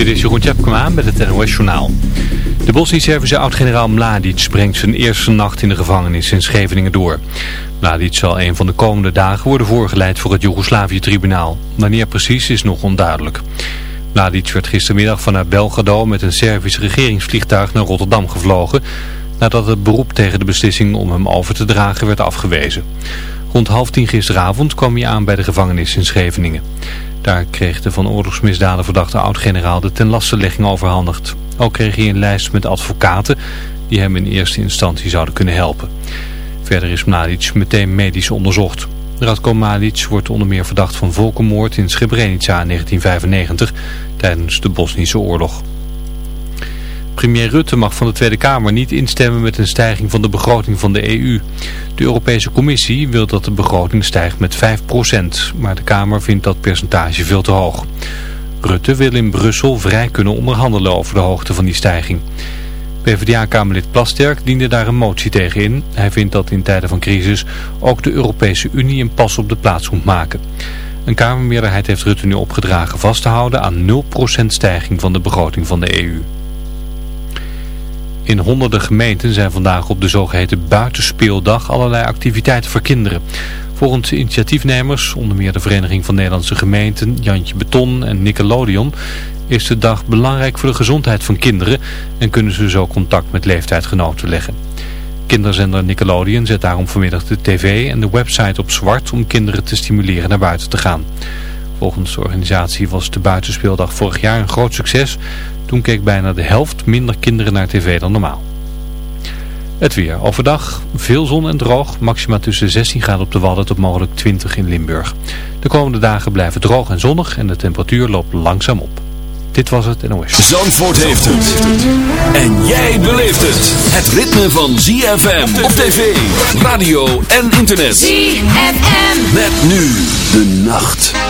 Dit is Jeroen Tjepkema met het NOS Journaal. De Bosnisch-Servische oud-generaal Mladic brengt zijn eerste nacht in de gevangenis in Scheveningen door. Mladic zal een van de komende dagen worden voorgeleid voor het Joegoslavië-tribunaal. Wanneer precies is nog onduidelijk. Mladic werd gistermiddag vanuit Belgrado met een Servisch regeringsvliegtuig naar Rotterdam gevlogen... nadat het beroep tegen de beslissing om hem over te dragen werd afgewezen. Rond half tien gisteravond kwam hij aan bij de gevangenis in Scheveningen. Daar kreeg de van oorlogsmisdaden verdachte oud-generaal de tenlastelegging overhandigd. Ook kreeg hij een lijst met advocaten die hem in eerste instantie zouden kunnen helpen. Verder is Mladic meteen medisch onderzocht. Radko Mladic wordt onder meer verdacht van volkenmoord in Srebrenica in 1995 tijdens de Bosnische oorlog. Premier Rutte mag van de Tweede Kamer niet instemmen met een stijging van de begroting van de EU. De Europese Commissie wil dat de begroting stijgt met 5%, maar de Kamer vindt dat percentage veel te hoog. Rutte wil in Brussel vrij kunnen onderhandelen over de hoogte van die stijging. PvdA-kamerlid Plasterk diende daar een motie tegen in. Hij vindt dat in tijden van crisis ook de Europese Unie een pas op de plaats moet maken. Een Kamermeerderheid heeft Rutte nu opgedragen vast te houden aan 0% stijging van de begroting van de EU. In honderden gemeenten zijn vandaag op de zogeheten buitenspeeldag allerlei activiteiten voor kinderen. Volgens initiatiefnemers, onder meer de Vereniging van Nederlandse Gemeenten, Jantje Beton en Nickelodeon, is de dag belangrijk voor de gezondheid van kinderen en kunnen ze zo contact met leeftijdgenoten leggen. Kinderzender Nickelodeon zet daarom vanmiddag de tv en de website op zwart om kinderen te stimuleren naar buiten te gaan. Volgens de organisatie was de buitenspeeldag vorig jaar een groot succes. Toen keek bijna de helft minder kinderen naar tv dan normaal. Het weer. Overdag veel zon en droog. Maxima tussen 16 graden op de Wadden tot mogelijk 20 in Limburg. De komende dagen blijven droog en zonnig en de temperatuur loopt langzaam op. Dit was het NOS. Zandvoort heeft het. En jij beleeft het. Het ritme van ZFM op tv, radio en internet. ZFM. Met nu de nacht.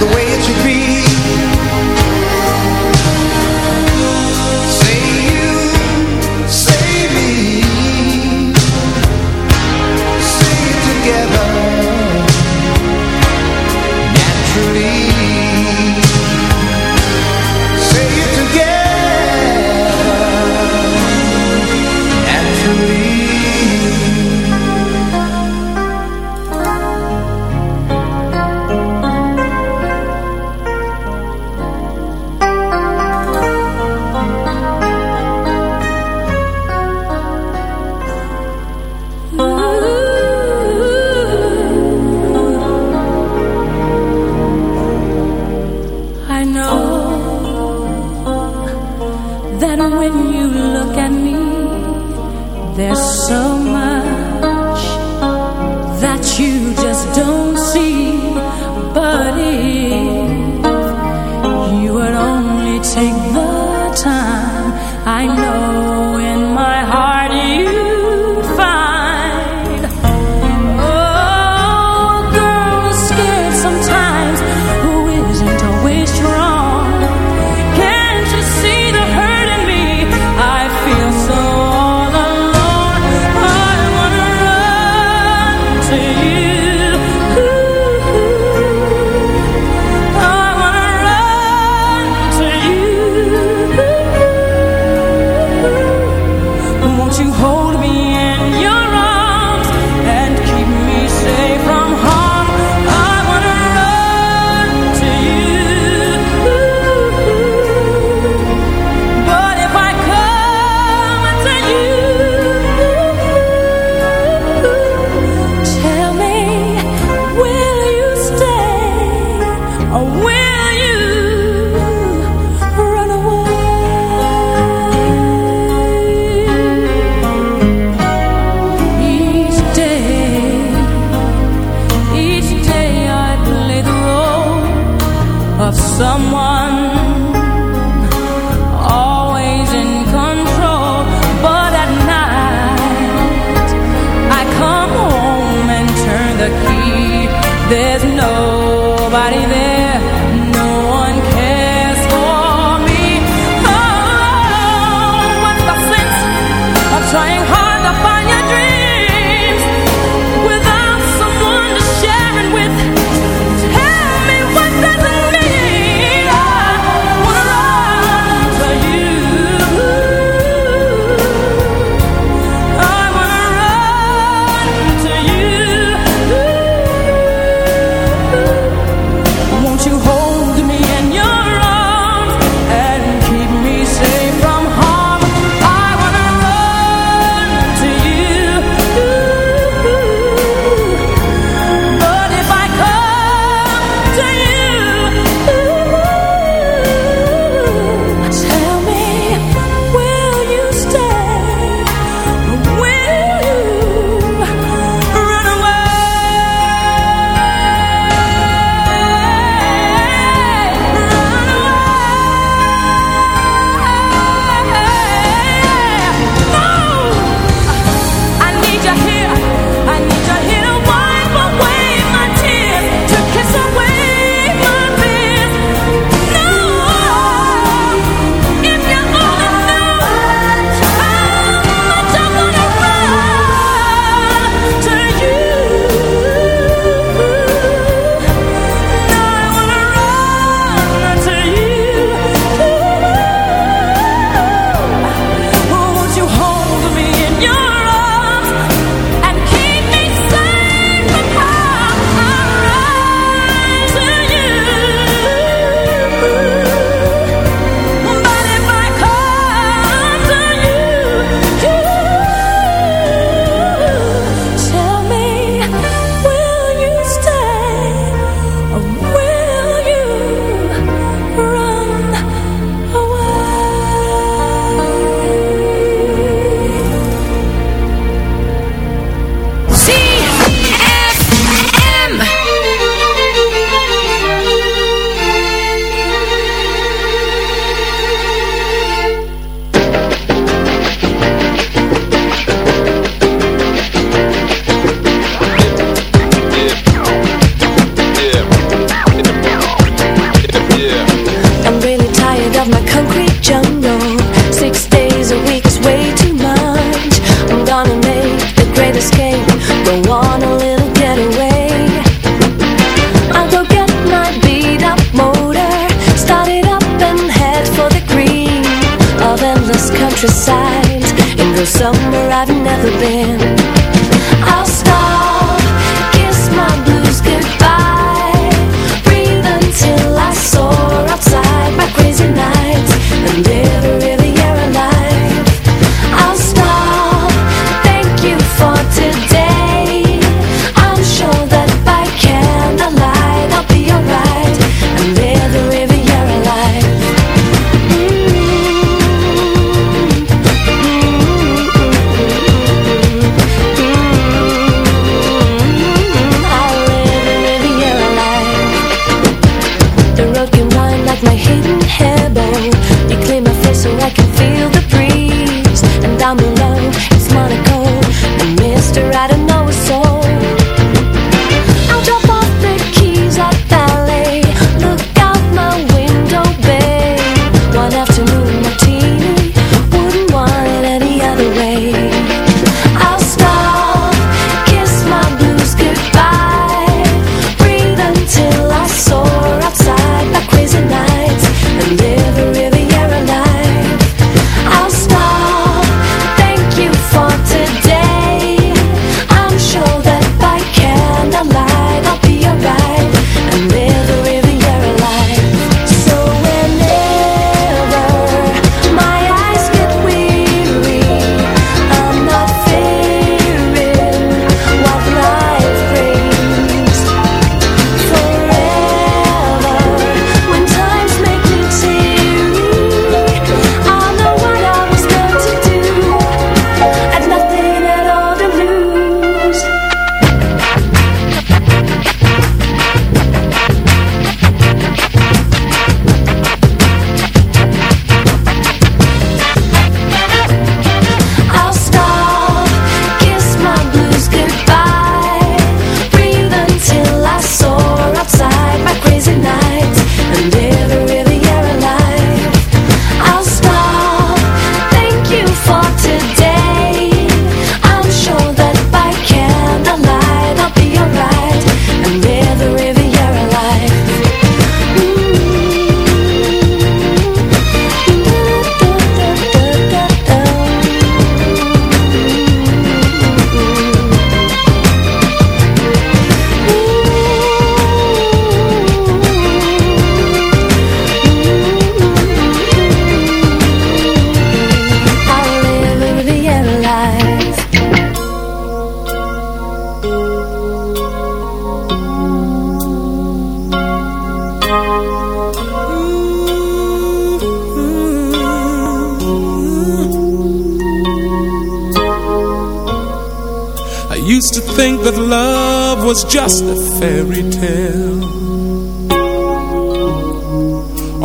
the way it's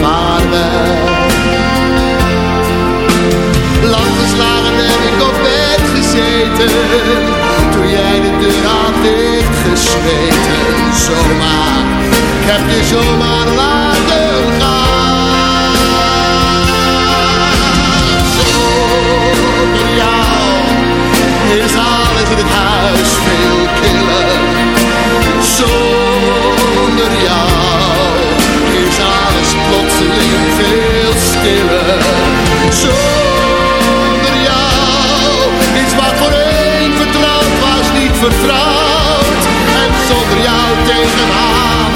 maar wel. Lang geslagen heb ik op bed gezeten, toen jij de deur had dichtgesmeten. Zomaar, ik heb je zomaar laten gaan. Zo voor jou is alles in het huis veel killer. vertrouwd. En zonder jou tegenaan.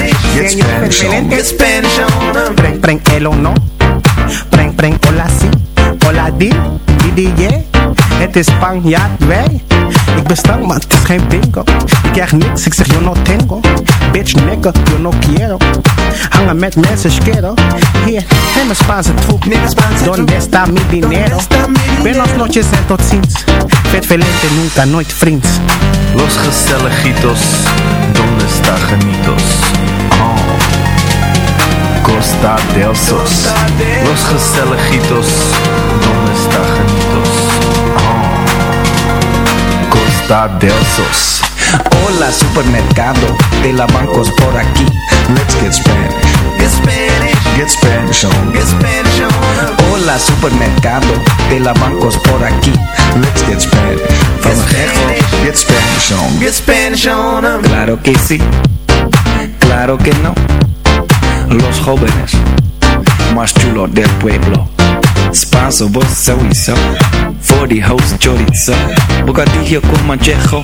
Get Spanish on. get Spanish on. Preng, preng, el o no. Preng, preng, hola si. Hola di, di, di, yeah. Het is Spanjaard, wij. Ik ben stank, maar het is geen bingo. Ik krijg niks, ik zeg yo no tengo. Bitch, nigga, yo no quiero. Hangen met mensen, schero. Hier, neem een Spaanse troep. Donde está mi dinero? Buenos noches en tot ziens. Vet velente, nunca, nooit vriends. Los gezelligitos, donde está genitos? Costa del Sos. Los gezelligitos, donde está genitos? Oh. Costa del Sos. Hola supermercado de la bancos por aquí. Let's get Spanish. Get Spanish, Get Spanish on. get Spanish on. Hola supermercado de la bancos por aquí. Let's get Spanish. Van Gegel, get Spanish on. Get Spanish on. Claro que sí, claro que no. Los jóvenes más chulos del pueblo. Spanso, vos. For the house chorizo. Bocadillo con manchejo.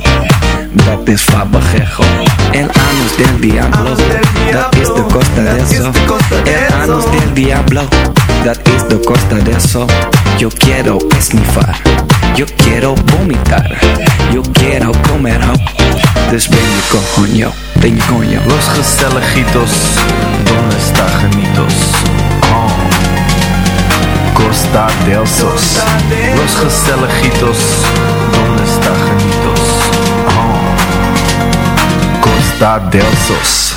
Dat is fabajejo. El anus del diablo. Dat is de costa de eso. El anus del diablo. Dat is de costa de eso. Yo quiero esnifar. Yo quiero vomitar. Yo quiero comer. Dus ben je coño, ben coño. Los gezelligitos, donde está genitos? Oh. Costa del Sos. Los gezelligitos, donde está genitos? Oh. Costa del Sos.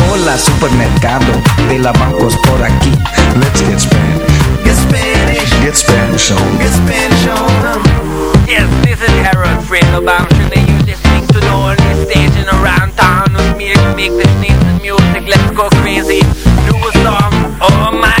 Hola supermercado de la bancos por aquí. Let's get Spanish. Get Spanish, Get Spanish on. get Spanish on. Yes, this is Harold Fredo Bamshin and you're listening to the only station around town with me to make this nice music. Let's go crazy. Do a song. Oh my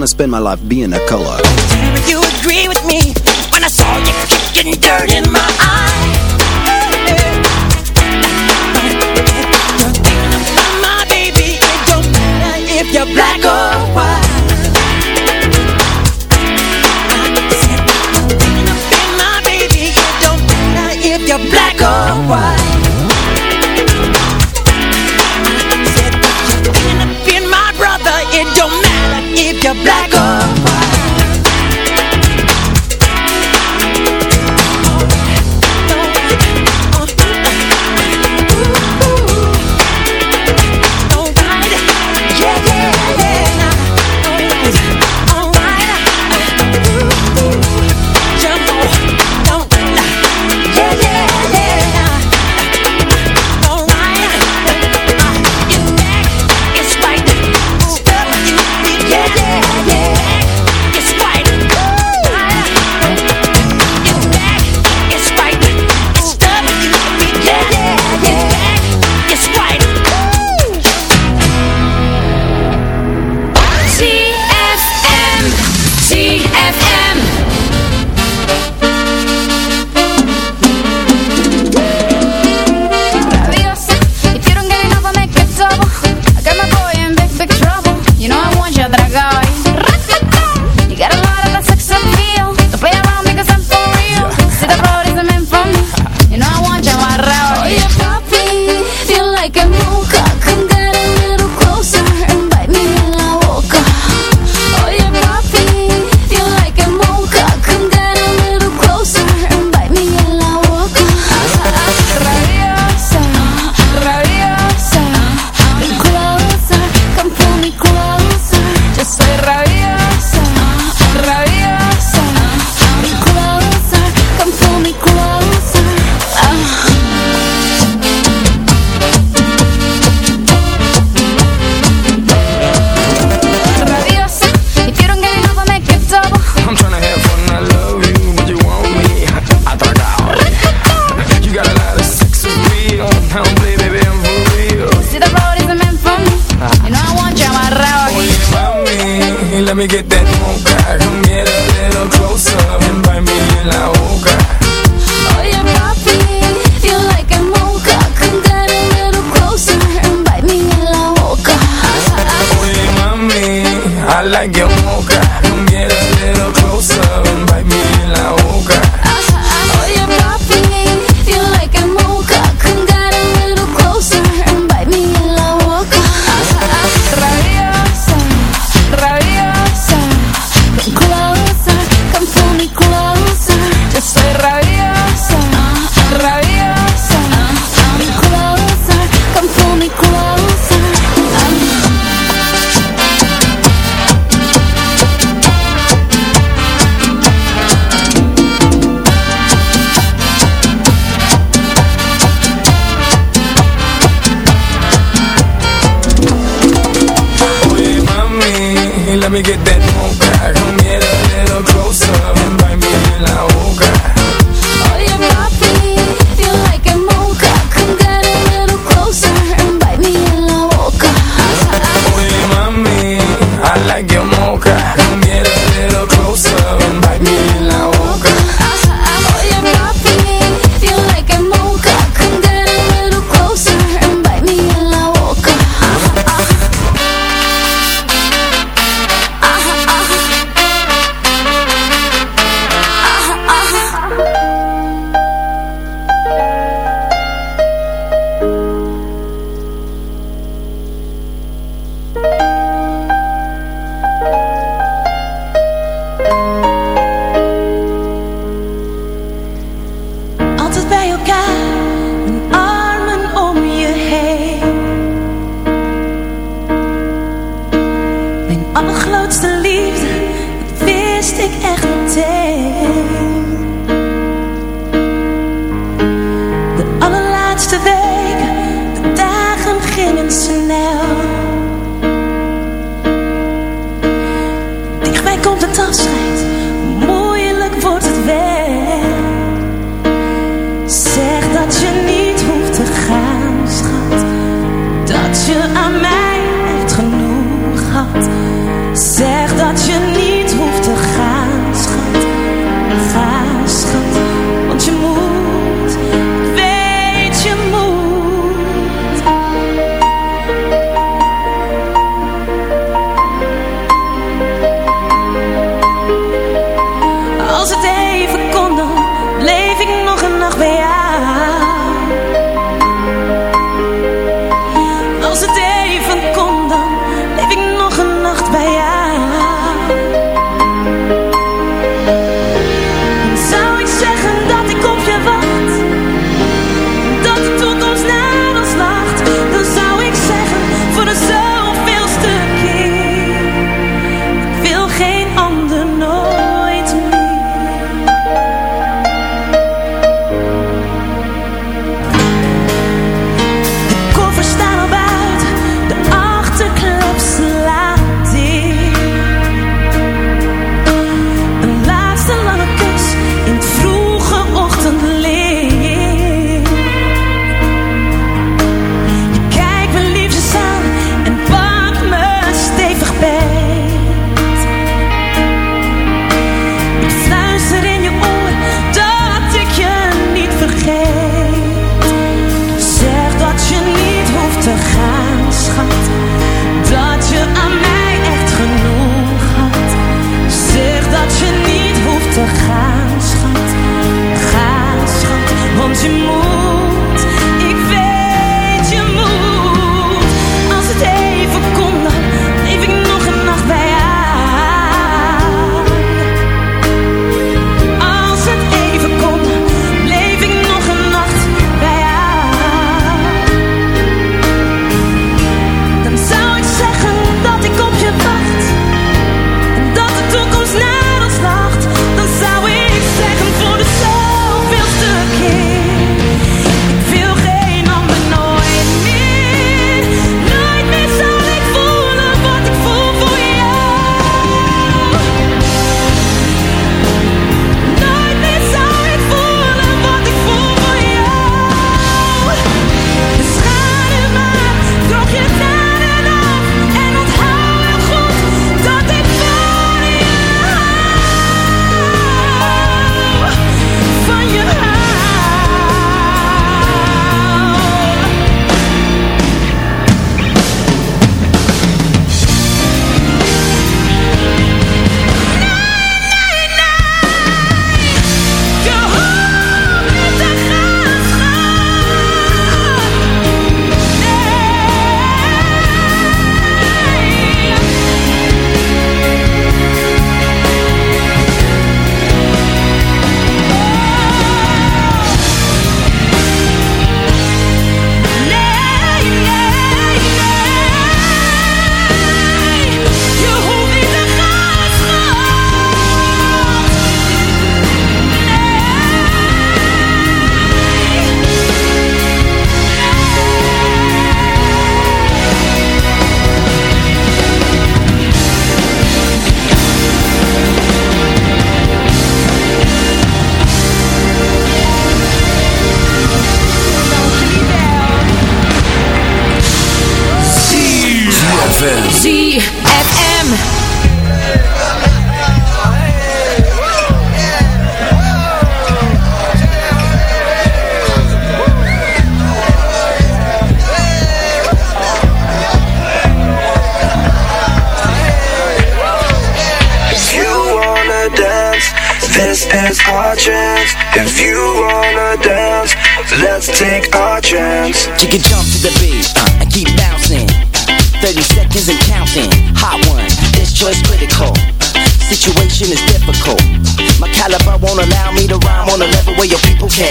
wanna spend my life being a color. Do you agree with me when I saw you kicking dirt in my eyes, My baby, it don't matter if you're black or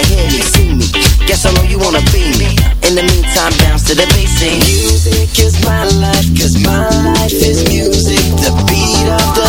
hear me, see me. Guess I know you wanna be me. In the meantime, bounce to the bass music is my life, cause my life is music, the beat of the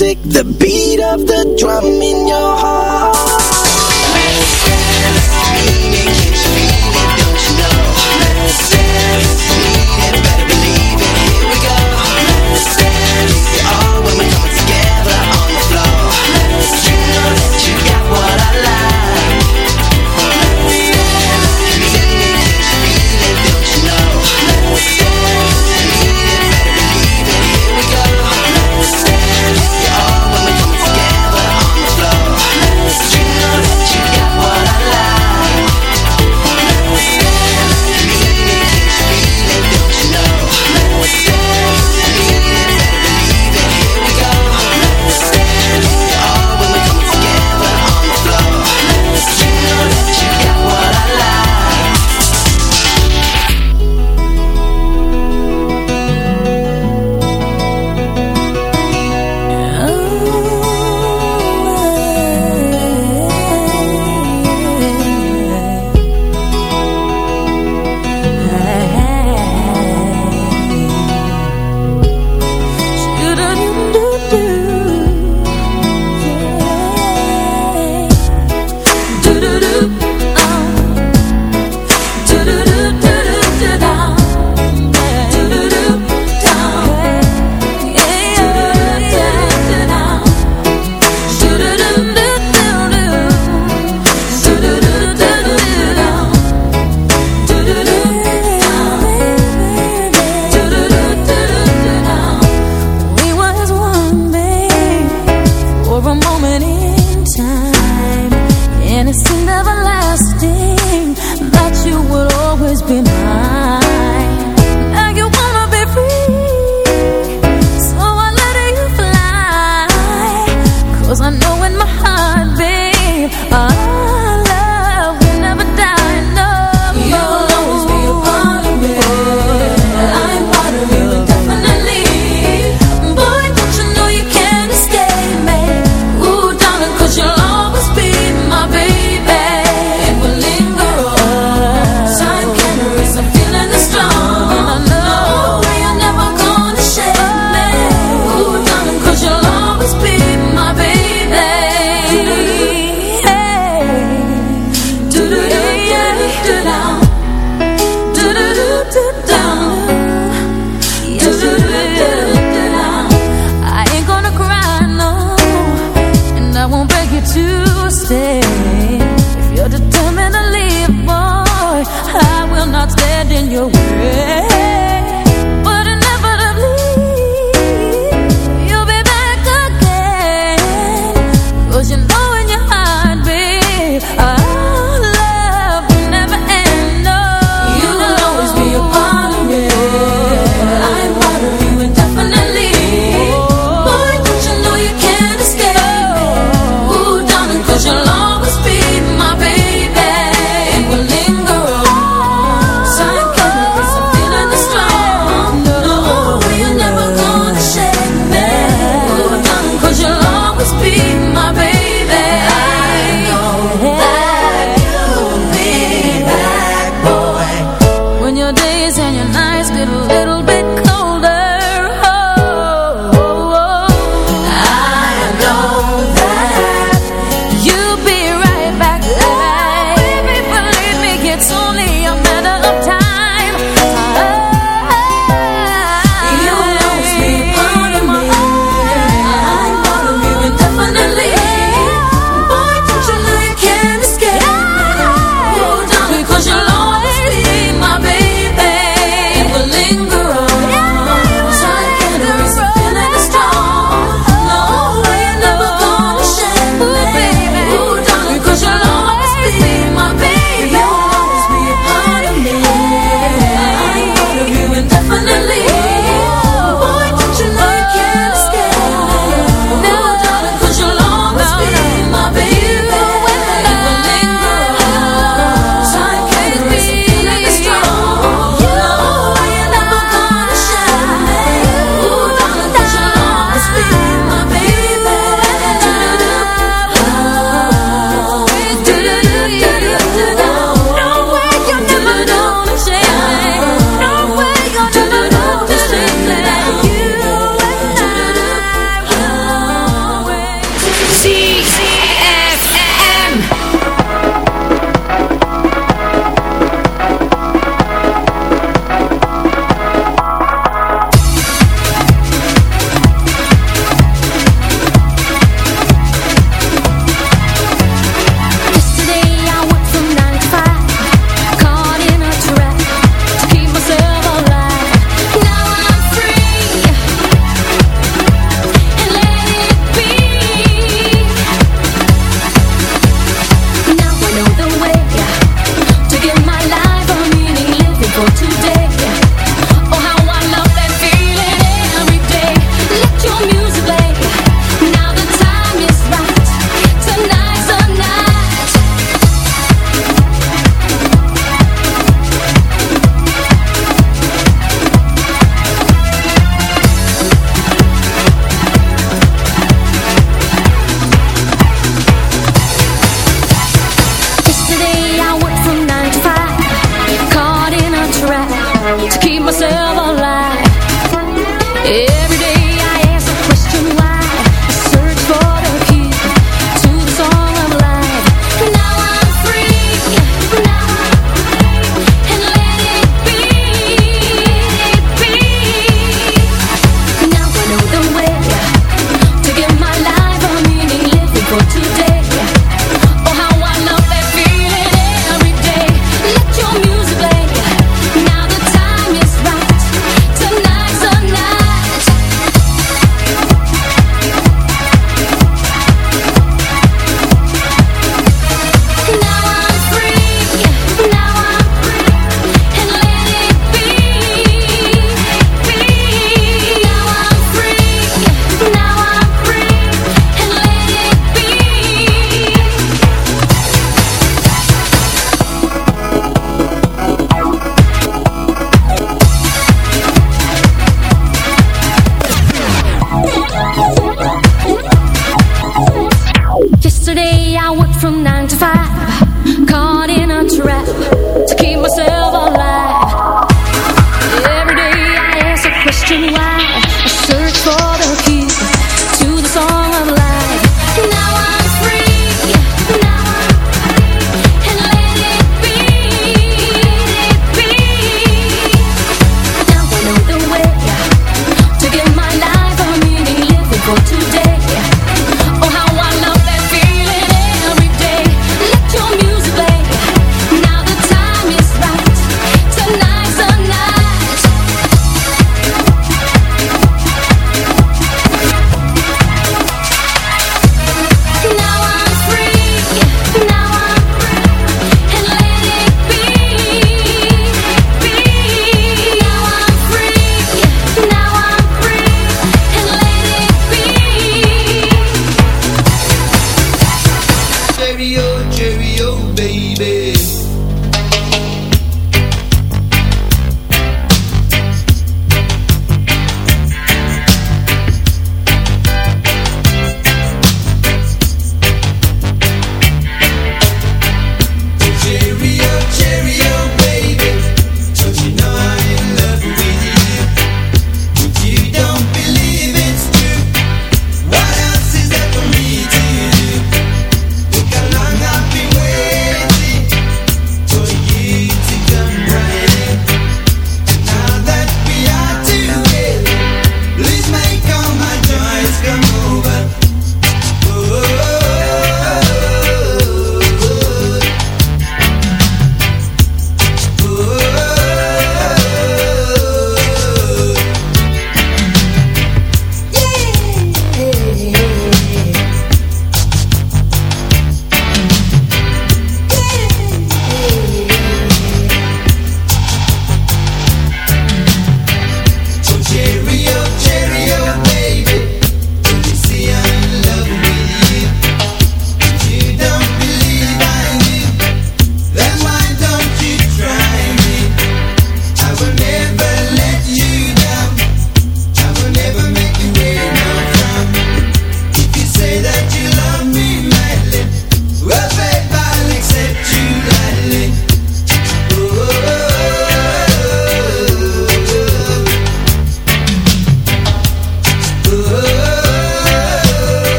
music that